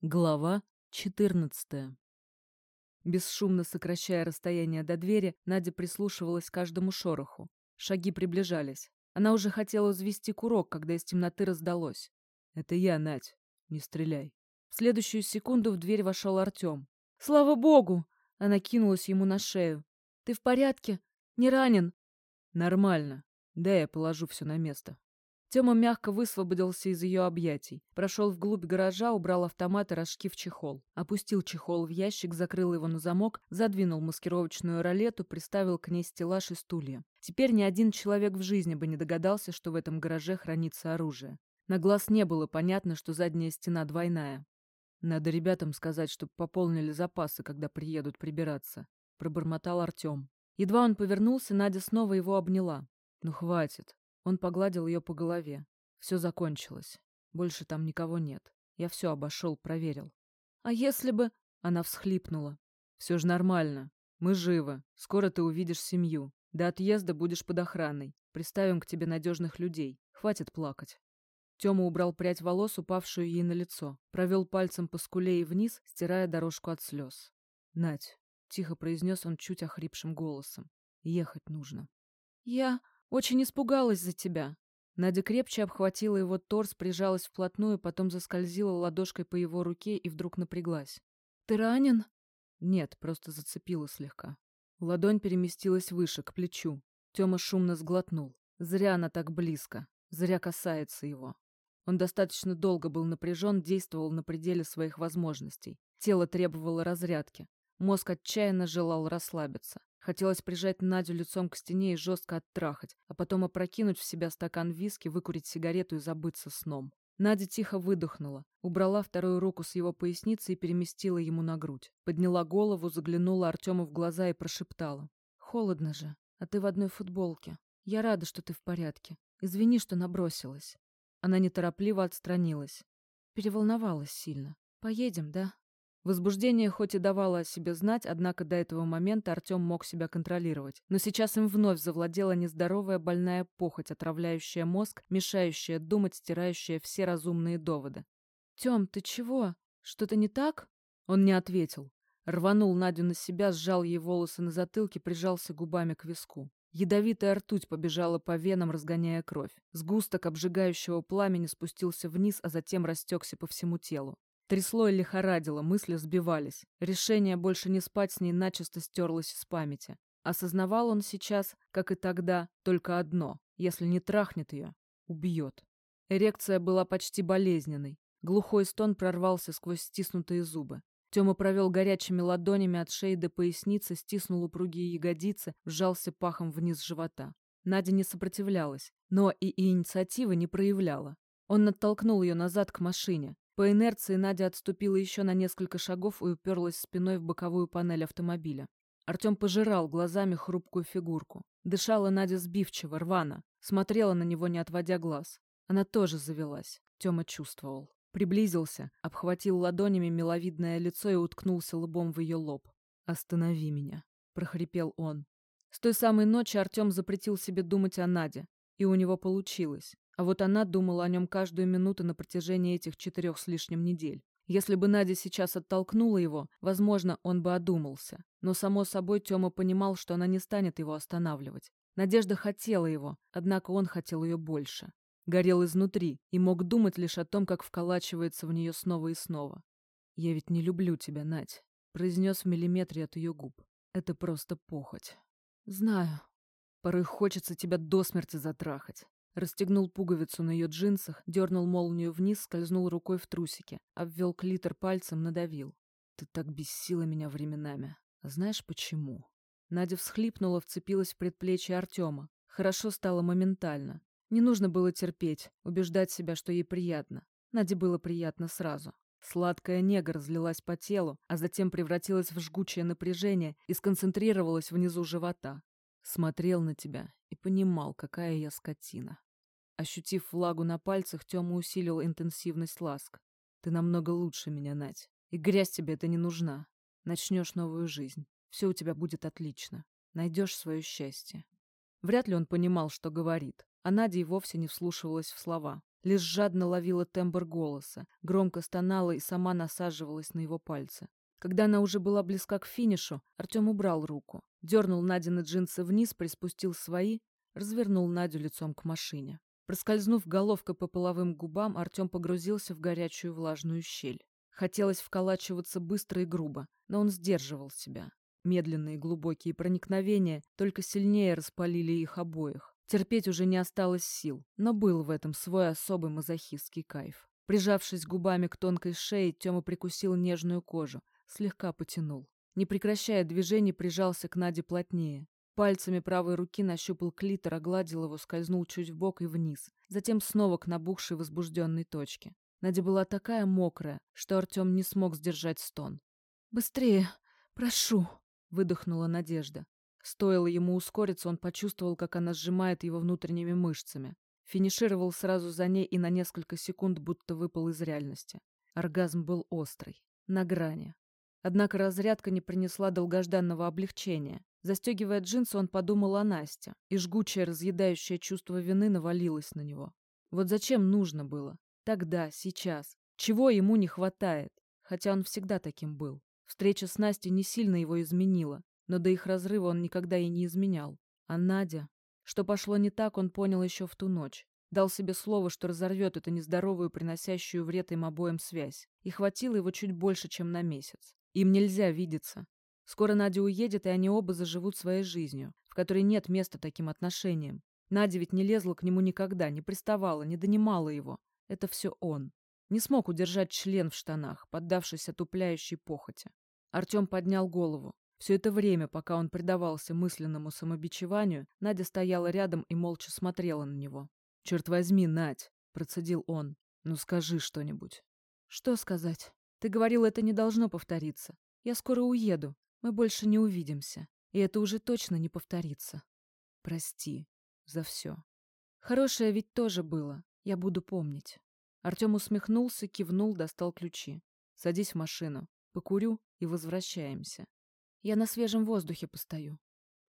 Глава 14. Бесшумно сокращая расстояние до двери, Надя прислушивалась к каждому шороху. Шаги приближались. Она уже хотела взвести курок, когда из темноты раздалось. «Это я, Надь. Не стреляй». В следующую секунду в дверь вошел Артем. «Слава богу!» Она кинулась ему на шею. «Ты в порядке? Не ранен?» «Нормально. Да, я положу все на место». Тёма мягко высвободился из ее объятий, прошел вглубь гаража, убрал автомат и рожки чехол, опустил чехол в ящик, закрыл его на замок, задвинул маскировочную ролету, приставил к ней стеллаж и стулья. Теперь ни один человек в жизни бы не догадался, что в этом гараже хранится оружие. На глаз не было понятно, что задняя стена двойная. «Надо ребятам сказать, чтобы пополнили запасы, когда приедут прибираться», — пробормотал Артем. Едва он повернулся, Надя снова его обняла. «Ну хватит. Он погладил ее по голове. Все закончилось. Больше там никого нет. Я все обошел, проверил. А если бы... Она всхлипнула. Все же нормально. Мы живы. Скоро ты увидишь семью. До отъезда будешь под охраной. Приставим к тебе надежных людей. Хватит плакать. Тёма убрал прядь волос, упавшую ей на лицо. Провел пальцем по скуле и вниз, стирая дорожку от слез. «Надь», — тихо произнес он чуть охрипшим голосом, — «ехать нужно». «Я...» Очень испугалась за тебя. Надя крепче обхватила его торс, прижалась вплотную, потом заскользила ладошкой по его руке и вдруг напряглась. «Ты ранен?» «Нет, просто зацепила слегка». Ладонь переместилась выше, к плечу. Тёма шумно сглотнул. Зря она так близко. Зря касается его. Он достаточно долго был напряжен, действовал на пределе своих возможностей. Тело требовало разрядки. Мозг отчаянно желал расслабиться. Хотелось прижать Надю лицом к стене и жестко оттрахать, а потом опрокинуть в себя стакан виски, выкурить сигарету и забыться сном. Надя тихо выдохнула, убрала вторую руку с его поясницы и переместила ему на грудь. Подняла голову, заглянула Артему в глаза и прошептала. «Холодно же, а ты в одной футболке. Я рада, что ты в порядке. Извини, что набросилась». Она неторопливо отстранилась. Переволновалась сильно. «Поедем, да?» Возбуждение хоть и давало о себе знать, однако до этого момента Артем мог себя контролировать. Но сейчас им вновь завладела нездоровая больная похоть, отравляющая мозг, мешающая думать, стирающая все разумные доводы. «Тем, ты чего? Что-то не так?» Он не ответил. Рванул Надю на себя, сжал ей волосы на затылке, прижался губами к виску. Ядовитая ртуть побежала по венам, разгоняя кровь. Сгусток обжигающего пламени спустился вниз, а затем растекся по всему телу. Трясло и лихорадило, мысли сбивались. Решение больше не спать с ней начисто стерлось из памяти. Осознавал он сейчас, как и тогда, только одно. Если не трахнет ее, убьет. Эрекция была почти болезненной. Глухой стон прорвался сквозь стиснутые зубы. Тёма провел горячими ладонями от шеи до поясницы, стиснул упругие ягодицы, сжался пахом вниз живота. Надя не сопротивлялась, но и инициативы не проявляла. Он оттолкнул ее назад к машине. По инерции Надя отступила еще на несколько шагов и уперлась спиной в боковую панель автомобиля. Артем пожирал глазами хрупкую фигурку. Дышала Надя сбивчиво, рвано. Смотрела на него, не отводя глаз. Она тоже завелась. Тёма чувствовал. Приблизился, обхватил ладонями миловидное лицо и уткнулся лбом в ее лоб. «Останови меня», — прохрипел он. С той самой ночи Артем запретил себе думать о Наде. И у него получилось. А вот она думала о нем каждую минуту на протяжении этих четырех с лишним недель. Если бы Надя сейчас оттолкнула его, возможно, он бы одумался. Но, само собой, Тёма понимал, что она не станет его останавливать. Надежда хотела его, однако он хотел ее больше. Горел изнутри и мог думать лишь о том, как вколачивается в нее снова и снова. «Я ведь не люблю тебя, Надь», — произнес в миллиметре от ее губ. «Это просто похоть». «Знаю. Порой хочется тебя до смерти затрахать. Расстегнул пуговицу на ее джинсах, дернул молнию вниз, скользнул рукой в трусики, обвел клитор пальцем, надавил. «Ты так бесила меня временами. Знаешь почему?» Надя всхлипнула, вцепилась в предплечье Артема. Хорошо стало моментально. Не нужно было терпеть, убеждать себя, что ей приятно. Наде было приятно сразу. Сладкая нега разлилась по телу, а затем превратилась в жгучее напряжение и сконцентрировалась внизу живота. Смотрел на тебя и понимал, какая я скотина. Ощутив влагу на пальцах, Тёма усилил интенсивность ласк. «Ты намного лучше меня, Надь. И грязь тебе это не нужна. Начнешь новую жизнь. Все у тебя будет отлично. Найдешь свое счастье». Вряд ли он понимал, что говорит, а Надя и вовсе не вслушивалась в слова. лишь жадно ловила тембр голоса, громко стонала и сама насаживалась на его пальцы. Когда она уже была близка к финишу, Артем убрал руку, дернул Надины джинсы вниз, приспустил свои, развернул Надю лицом к машине. Проскользнув головкой по половым губам, Артем погрузился в горячую влажную щель. Хотелось вколачиваться быстро и грубо, но он сдерживал себя. Медленные глубокие проникновения только сильнее распалили их обоих. Терпеть уже не осталось сил, но был в этом свой особый мазохистский кайф. Прижавшись губами к тонкой шее, Тёма прикусил нежную кожу, слегка потянул. Не прекращая движений, прижался к Наде плотнее. Пальцами правой руки нащупал клитор, огладил его, скользнул чуть вбок и вниз. Затем снова к набухшей возбужденной точке. Надя была такая мокрая, что Артем не смог сдержать стон. «Быстрее! Прошу!» — выдохнула Надежда. Стоило ему ускориться, он почувствовал, как она сжимает его внутренними мышцами. Финишировал сразу за ней и на несколько секунд будто выпал из реальности. Оргазм был острый, на грани. Однако разрядка не принесла долгожданного облегчения. Застегивая джинсы, он подумал о Насте, и жгучее, разъедающее чувство вины навалилось на него. Вот зачем нужно было? Тогда, сейчас. Чего ему не хватает? Хотя он всегда таким был. Встреча с Настей не сильно его изменила, но до их разрыва он никогда и не изменял. А Надя... Что пошло не так, он понял еще в ту ночь. Дал себе слово, что разорвет эту нездоровую, приносящую вред им обоим связь. И хватило его чуть больше, чем на месяц. Им нельзя видеться. Скоро Надя уедет, и они оба заживут своей жизнью, в которой нет места таким отношениям. Надя ведь не лезла к нему никогда, не приставала, не донимала его. Это все он. Не смог удержать член в штанах, поддавшись отупляющей похоти. Артем поднял голову. Все это время, пока он предавался мысленному самобичеванию, Надя стояла рядом и молча смотрела на него. «Черт возьми, Надь!» – процедил он. «Ну скажи что-нибудь». «Что сказать? Ты говорил, это не должно повториться. Я скоро уеду. Мы больше не увидимся. И это уже точно не повторится. Прости за все. Хорошее ведь тоже было. Я буду помнить. Артем усмехнулся, кивнул, достал ключи. Садись в машину. Покурю и возвращаемся. Я на свежем воздухе постою.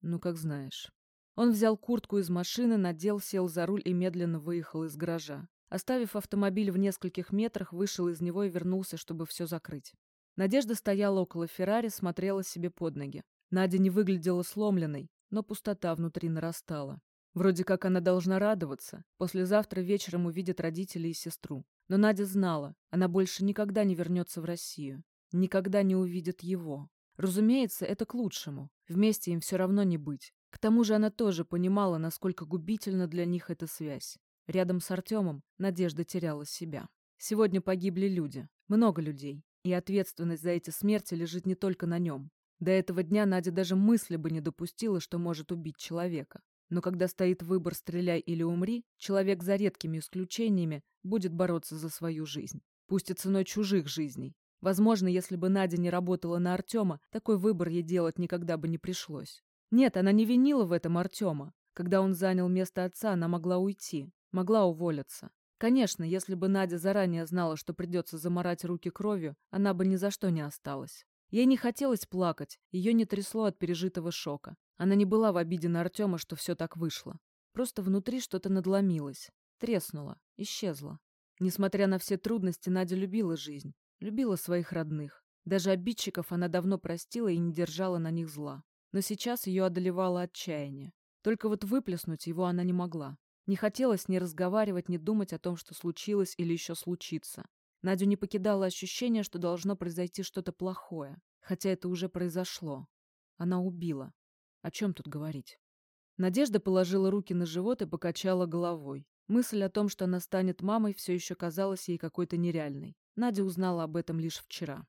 Ну, как знаешь. Он взял куртку из машины, надел, сел за руль и медленно выехал из гаража. Оставив автомобиль в нескольких метрах, вышел из него и вернулся, чтобы все закрыть. Надежда стояла около Феррари, смотрела себе под ноги. Надя не выглядела сломленной, но пустота внутри нарастала. Вроде как она должна радоваться. Послезавтра вечером увидят родителей и сестру. Но Надя знала, она больше никогда не вернется в Россию. Никогда не увидит его. Разумеется, это к лучшему. Вместе им все равно не быть. К тому же она тоже понимала, насколько губительна для них эта связь. Рядом с Артемом Надежда теряла себя. Сегодня погибли люди. Много людей. И ответственность за эти смерти лежит не только на нем. До этого дня Надя даже мысли бы не допустила, что может убить человека. Но когда стоит выбор «стреляй или умри», человек за редкими исключениями будет бороться за свою жизнь. Пусть и ценой чужих жизней. Возможно, если бы Надя не работала на Артема, такой выбор ей делать никогда бы не пришлось. Нет, она не винила в этом Артема. Когда он занял место отца, она могла уйти, могла уволиться. Конечно, если бы Надя заранее знала, что придется заморать руки кровью, она бы ни за что не осталась. Ей не хотелось плакать, ее не трясло от пережитого шока. Она не была в обиде на Артема, что все так вышло. Просто внутри что-то надломилось, треснуло, исчезло. Несмотря на все трудности, Надя любила жизнь, любила своих родных. Даже обидчиков она давно простила и не держала на них зла. Но сейчас ее одолевало отчаяние. Только вот выплеснуть его она не могла. Не хотелось ни разговаривать, ни думать о том, что случилось или еще случится. Надю не покидало ощущение, что должно произойти что-то плохое, хотя это уже произошло. Она убила. О чем тут говорить? Надежда положила руки на живот и покачала головой. Мысль о том, что она станет мамой, все еще казалась ей какой-то нереальной. Надя узнала об этом лишь вчера.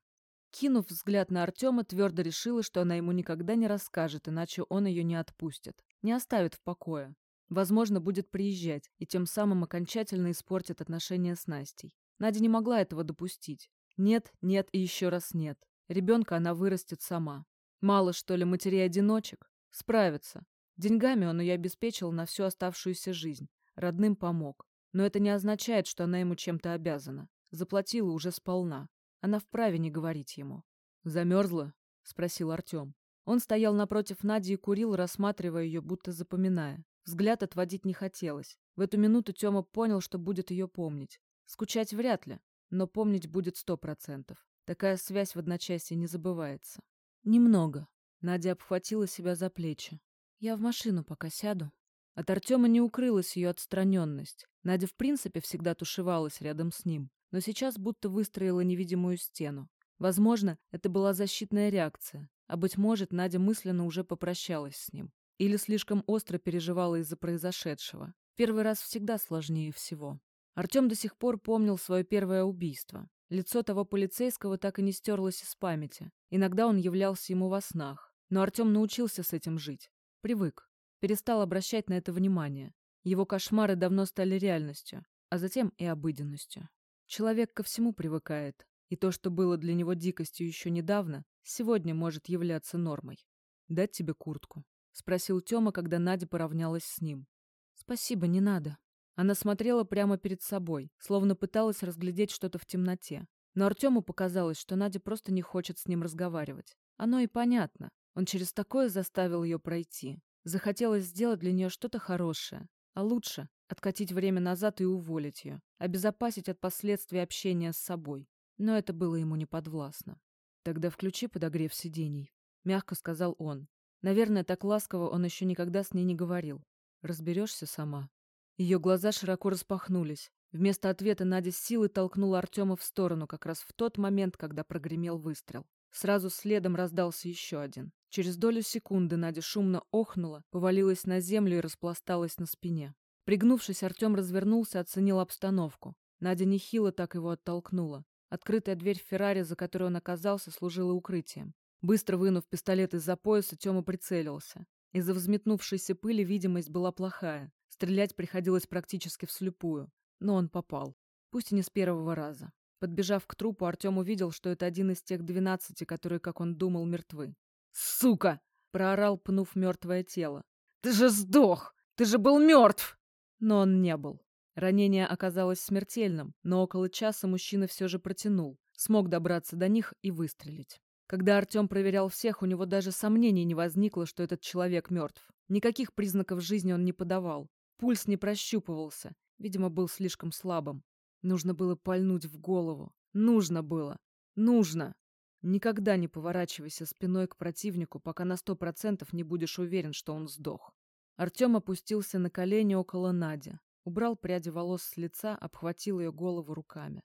Кинув взгляд на Артема, твердо решила, что она ему никогда не расскажет, иначе он ее не отпустит, не оставит в покое. Возможно, будет приезжать и тем самым окончательно испортит отношения с Настей. Надя не могла этого допустить. Нет, нет и еще раз нет. Ребенка она вырастет сама. Мало, что ли, матерей-одиночек? Справится. Деньгами он ее обеспечил на всю оставшуюся жизнь. Родным помог. Но это не означает, что она ему чем-то обязана. Заплатила уже сполна. Она вправе не говорить ему. «Замерзла?» — спросил Артем. Он стоял напротив Нади и курил, рассматривая ее, будто запоминая. Взгляд отводить не хотелось. В эту минуту Тёма понял, что будет ее помнить. Скучать вряд ли, но помнить будет сто процентов. Такая связь в одночасье не забывается. Немного. Надя обхватила себя за плечи. Я в машину пока сяду. От Артема не укрылась ее отстраненность. Надя в принципе всегда тушевалась рядом с ним, но сейчас будто выстроила невидимую стену. Возможно, это была защитная реакция, а быть может, Надя мысленно уже попрощалась с ним. Или слишком остро переживала из-за произошедшего. Первый раз всегда сложнее всего. Артем до сих пор помнил свое первое убийство. Лицо того полицейского так и не стерлось из памяти. Иногда он являлся ему во снах. Но Артем научился с этим жить. Привык. Перестал обращать на это внимание. Его кошмары давно стали реальностью, а затем и обыденностью. Человек ко всему привыкает, и то, что было для него дикостью еще недавно, сегодня может являться нормой. «Дать тебе куртку?» — спросил Тёма, когда Надя поравнялась с ним. «Спасибо, не надо». Она смотрела прямо перед собой, словно пыталась разглядеть что-то в темноте. Но Артему показалось, что Надя просто не хочет с ним разговаривать. Оно и понятно. Он через такое заставил ее пройти. Захотелось сделать для нее что-то хорошее. А лучше откатить время назад и уволить ее, обезопасить от последствий общения с собой но это было ему не подвластно. «Тогда включи подогрев сидений», — мягко сказал он. Наверное, так ласково он еще никогда с ней не говорил. «Разберешься сама». Ее глаза широко распахнулись. Вместо ответа Надя с силой толкнула Артема в сторону как раз в тот момент, когда прогремел выстрел. Сразу следом раздался еще один. Через долю секунды Надя шумно охнула, повалилась на землю и распласталась на спине. Пригнувшись, Артем развернулся, оценил обстановку. Надя нехило так его оттолкнула. Открытая дверь Феррари, за которой он оказался, служила укрытием. Быстро вынув пистолет из-за пояса, Тёма прицелился. Из-за взметнувшейся пыли видимость была плохая. Стрелять приходилось практически вслепую. Но он попал. Пусть и не с первого раза. Подбежав к трупу, Артём увидел, что это один из тех двенадцати, которые, как он думал, мертвы. «Сука!» — проорал, пнув мертвое тело. «Ты же сдох! Ты же был мертв!» Но он не был. Ранение оказалось смертельным, но около часа мужчина все же протянул, смог добраться до них и выстрелить. Когда Артем проверял всех, у него даже сомнений не возникло, что этот человек мертв. Никаких признаков жизни он не подавал. Пульс не прощупывался. Видимо, был слишком слабым. Нужно было пальнуть в голову. Нужно было. Нужно. Никогда не поворачивайся спиной к противнику, пока на сто процентов не будешь уверен, что он сдох. Артем опустился на колени около Нади. Убрал пряди волос с лица, обхватил ее голову руками.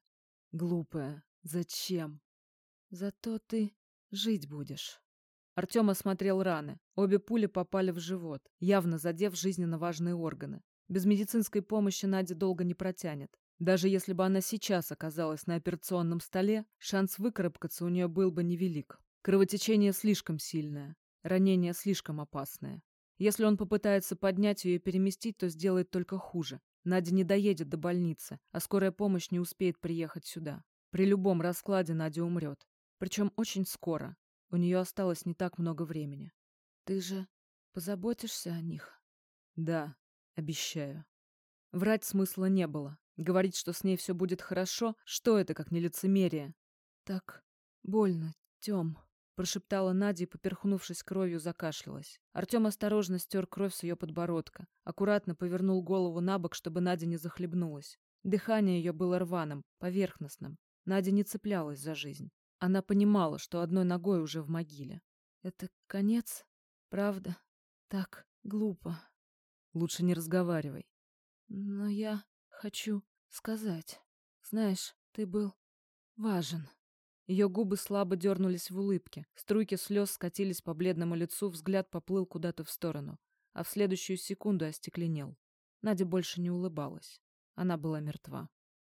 Глупая, зачем? Зато ты жить будешь. Артем осмотрел раны. Обе пули попали в живот, явно задев жизненно важные органы. Без медицинской помощи Надя долго не протянет. Даже если бы она сейчас оказалась на операционном столе, шанс выкарабкаться у нее был бы невелик. Кровотечение слишком сильное, ранение слишком опасное. Если он попытается поднять ее и переместить, то сделает только хуже. Надя не доедет до больницы, а скорая помощь не успеет приехать сюда. При любом раскладе Надя умрет. Причем очень скоро. У нее осталось не так много времени. Ты же позаботишься о них? Да, обещаю. Врать смысла не было. Говорить, что с ней все будет хорошо, что это, как не лицемерие? Так больно, Тём прошептала Надя и, поперхнувшись кровью, закашлялась. Артем осторожно стер кровь с ее подбородка, аккуратно повернул голову на бок, чтобы Надя не захлебнулась. Дыхание ее было рваным, поверхностным. Надя не цеплялась за жизнь. Она понимала, что одной ногой уже в могиле. Это конец? Правда? Так глупо. Лучше не разговаривай. Но я хочу сказать. Знаешь, ты был важен. Ее губы слабо дернулись в улыбке, струйки слез скатились по бледному лицу, взгляд поплыл куда-то в сторону, а в следующую секунду остекленел. Надя больше не улыбалась. Она была мертва.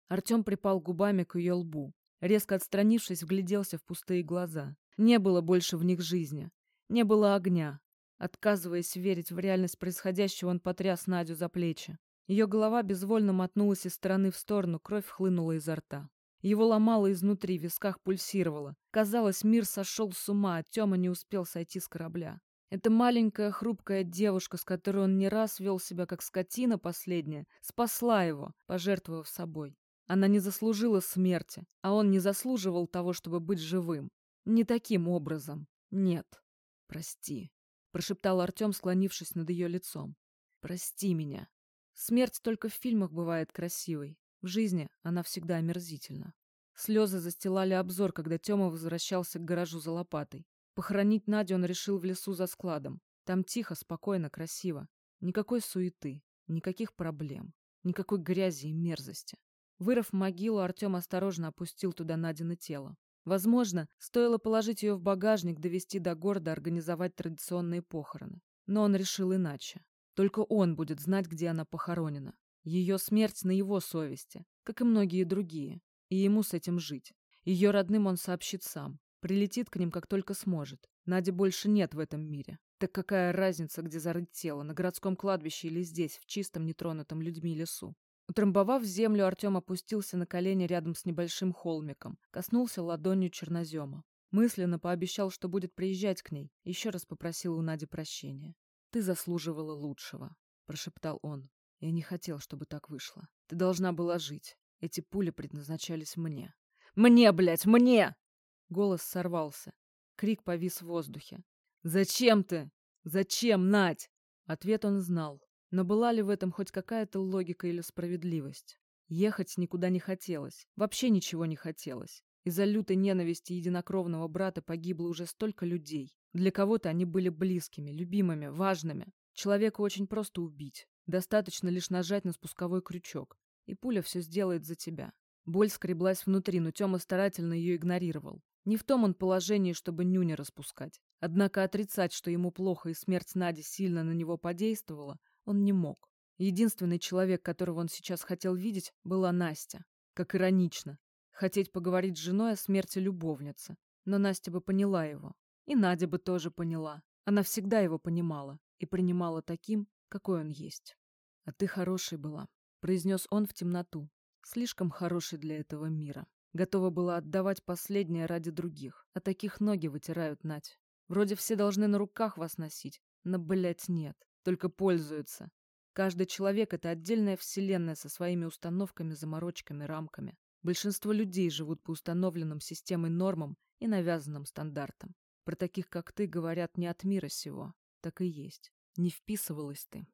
Артем припал губами к ее лбу. Резко отстранившись, вгляделся в пустые глаза. Не было больше в них жизни. Не было огня. Отказываясь верить в реальность происходящего, он потряс Надю за плечи. Ее голова безвольно мотнулась из стороны в сторону, кровь хлынула изо рта. Его ломало изнутри, в висках пульсировало. Казалось, мир сошел с ума, а Тёма не успел сойти с корабля. Эта маленькая хрупкая девушка, с которой он не раз вел себя как скотина последняя, спасла его, пожертвовав собой. Она не заслужила смерти, а он не заслуживал того, чтобы быть живым. Не таким образом. Нет. Прости, прошептал Артем, склонившись над ее лицом. Прости меня. Смерть только в фильмах бывает красивой. В жизни она всегда омерзительна. Слезы застилали обзор, когда Тёма возвращался к гаражу за лопатой. Похоронить Надю он решил в лесу за складом. Там тихо, спокойно, красиво. Никакой суеты, никаких проблем, никакой грязи и мерзости. Вырыв могилу, Артем осторожно опустил туда Надины тело. Возможно, стоило положить ее в багажник, довести до города, организовать традиционные похороны. Но он решил иначе. Только он будет знать, где она похоронена. Ее смерть на его совести, как и многие другие. И ему с этим жить. Ее родным он сообщит сам. Прилетит к ним, как только сможет. Нади больше нет в этом мире. Так какая разница, где зарыть тело, на городском кладбище или здесь, в чистом, нетронутом людьми лесу? Утрамбовав землю, Артем опустился на колени рядом с небольшим холмиком, коснулся ладонью чернозема. Мысленно пообещал, что будет приезжать к ней, еще раз попросил у Нади прощения. «Ты заслуживала лучшего», — прошептал он. «Я не хотел, чтобы так вышло. Ты должна была жить. Эти пули предназначались мне». «Мне, блядь, мне!» Голос сорвался. Крик повис в воздухе. «Зачем ты? Зачем, Надь?» Ответ он знал. Но была ли в этом хоть какая-то логика или справедливость? Ехать никуда не хотелось. Вообще ничего не хотелось. Из-за лютой ненависти единокровного брата погибло уже столько людей. Для кого-то они были близкими, любимыми, важными. Человека очень просто убить. Достаточно лишь нажать на спусковой крючок, и пуля все сделает за тебя. Боль скреблась внутри, но Тёма старательно ее игнорировал. Не в том он положении, чтобы нюни распускать. Однако отрицать, что ему плохо и смерть Нади сильно на него подействовала, он не мог. Единственный человек, которого он сейчас хотел видеть, была Настя. Как иронично. Хотеть поговорить с женой о смерти любовницы. Но Настя бы поняла его. И Надя бы тоже поняла. Она всегда его понимала и принимала таким, какой он есть. «А ты хорошей была», — произнес он в темноту. «Слишком хороший для этого мира. Готова была отдавать последнее ради других. А таких ноги вытирают, Надь. Вроде все должны на руках вас носить, но, блядь, нет только пользуются. Каждый человек — это отдельная вселенная со своими установками, заморочками, рамками. Большинство людей живут по установленным системой нормам и навязанным стандартам. Про таких, как ты, говорят не от мира сего. Так и есть. Не вписывалась ты.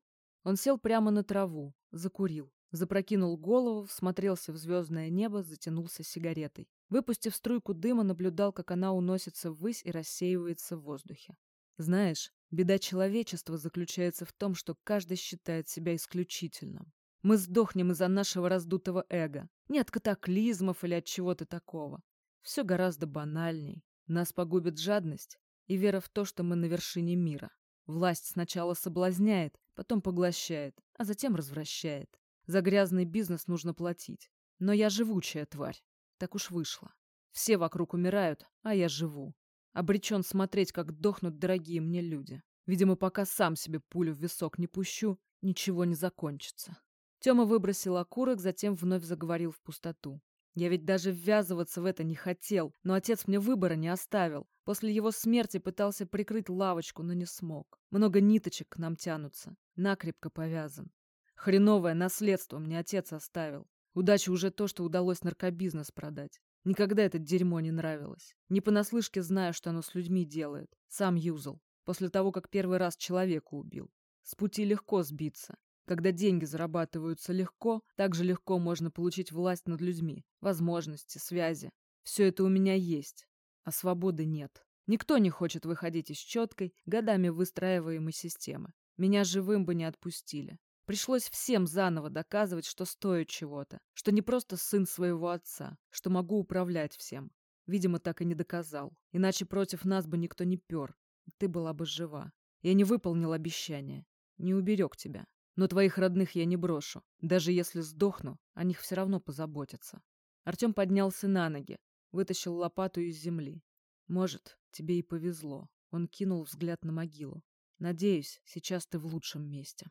Он сел прямо на траву, закурил, запрокинул голову, всмотрелся в звездное небо, затянулся сигаретой. Выпустив струйку дыма, наблюдал, как она уносится ввысь и рассеивается в воздухе. Знаешь, Беда человечества заключается в том, что каждый считает себя исключительным. Мы сдохнем из-за нашего раздутого эго. Не от катаклизмов или от чего-то такого. Все гораздо банальней. Нас погубит жадность и вера в то, что мы на вершине мира. Власть сначала соблазняет, потом поглощает, а затем развращает. За грязный бизнес нужно платить. Но я живучая тварь. Так уж вышло. Все вокруг умирают, а я живу. Обречен смотреть, как дохнут дорогие мне люди. Видимо, пока сам себе пулю в висок не пущу, ничего не закончится. Тёма выбросил окурок, затем вновь заговорил в пустоту. Я ведь даже ввязываться в это не хотел, но отец мне выбора не оставил. После его смерти пытался прикрыть лавочку, но не смог. Много ниточек к нам тянутся. Накрепко повязан. Хреновое наследство мне отец оставил. Удача уже то, что удалось наркобизнес продать. Никогда это дерьмо не нравилось. Не понаслышке знаю, что оно с людьми делает. Сам юзал. После того, как первый раз человека убил. С пути легко сбиться. Когда деньги зарабатываются легко, так же легко можно получить власть над людьми, возможности, связи. Все это у меня есть, а свободы нет. Никто не хочет выходить из четкой, годами выстраиваемой системы. Меня живым бы не отпустили. Пришлось всем заново доказывать, что стою чего-то, что не просто сын своего отца, что могу управлять всем. Видимо, так и не доказал. Иначе против нас бы никто не пер. Ты была бы жива. Я не выполнил обещание. Не уберег тебя. Но твоих родных я не брошу. Даже если сдохну, о них все равно позаботятся. Артем поднялся на ноги, вытащил лопату из земли. Может, тебе и повезло. Он кинул взгляд на могилу. Надеюсь, сейчас ты в лучшем месте.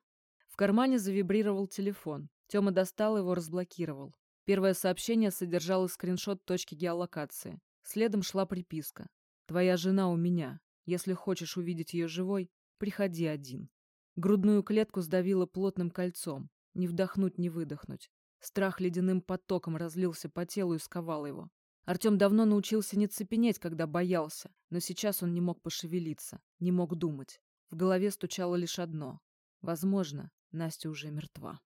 В кармане завибрировал телефон. Тёма достал его, разблокировал. Первое сообщение содержало скриншот точки геолокации. Следом шла приписка. «Твоя жена у меня. Если хочешь увидеть ее живой, приходи один». Грудную клетку сдавило плотным кольцом. Не вдохнуть, не выдохнуть. Страх ледяным потоком разлился по телу и сковал его. Артем давно научился не цепенеть, когда боялся, но сейчас он не мог пошевелиться, не мог думать. В голове стучало лишь одно. Возможно, Настя уже мертва.